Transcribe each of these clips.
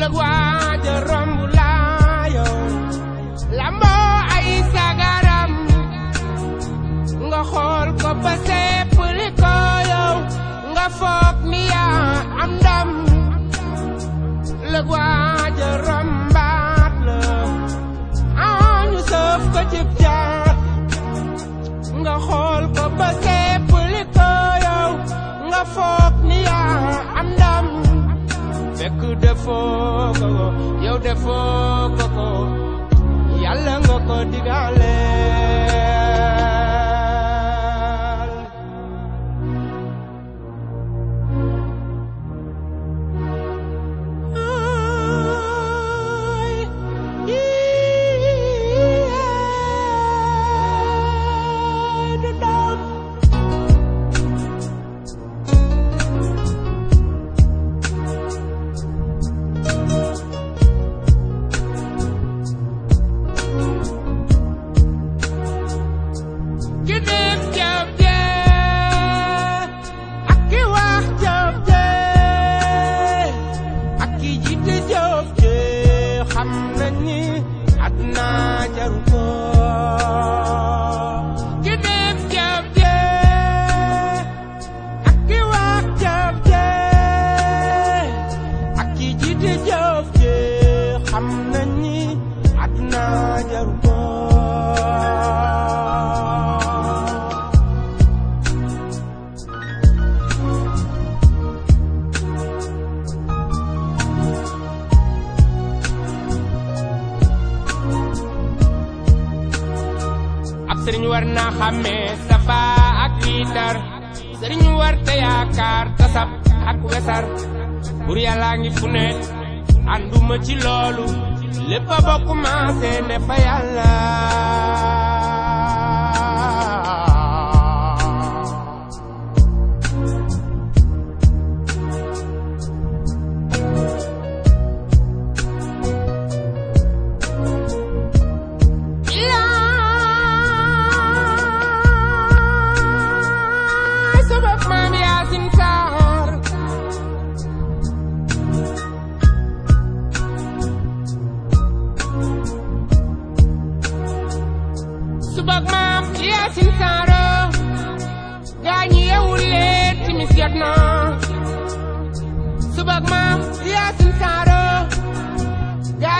la guardia rambulayo lambo ay sagaram nga xool ko ba sepp li ko yo, nga foog ni yaa am ndam la guardia rambaat la añu sëf ko ci jaar nga xool ko ba defo, yo defo, coco. にあな sëriñ war naa xàmmee safa ak liitar sëriñ war te yaakaar tasab ak wesar bur yàllaa ngi fu ne ànduma ci loolu lépp a bokk maase ne fa yàlla buub ak maam yaasin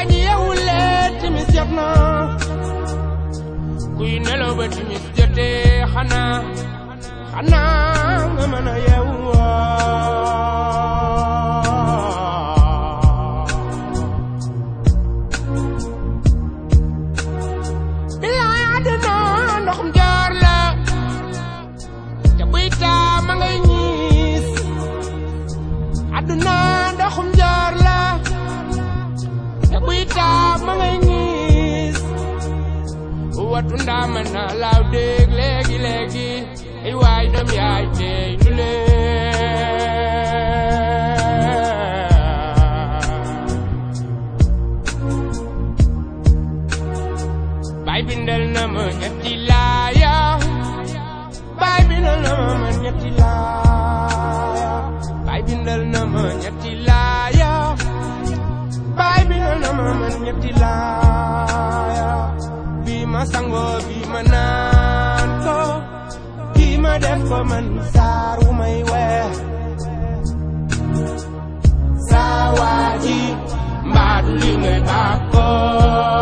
ñi yewul leen timis jot na kuy nelaw ba timis jotee xanaa xanaa nga mën a yeewoo àdduna ndoxum joor la te buy taa ma ngay ñiis watu ndaama na laaw dégg léegi léegi ay waay doom yaay tey lu leen baay bindal na ma ñetti laaya baay bindal na ma ñetti laaya mën ñetti laa yaa baay bi na na ma mën ñetti laa yaa bi ma sangoo bi ma naan ko bi ma def ko man saar wu may wee saa waa ji mbaa du li ngay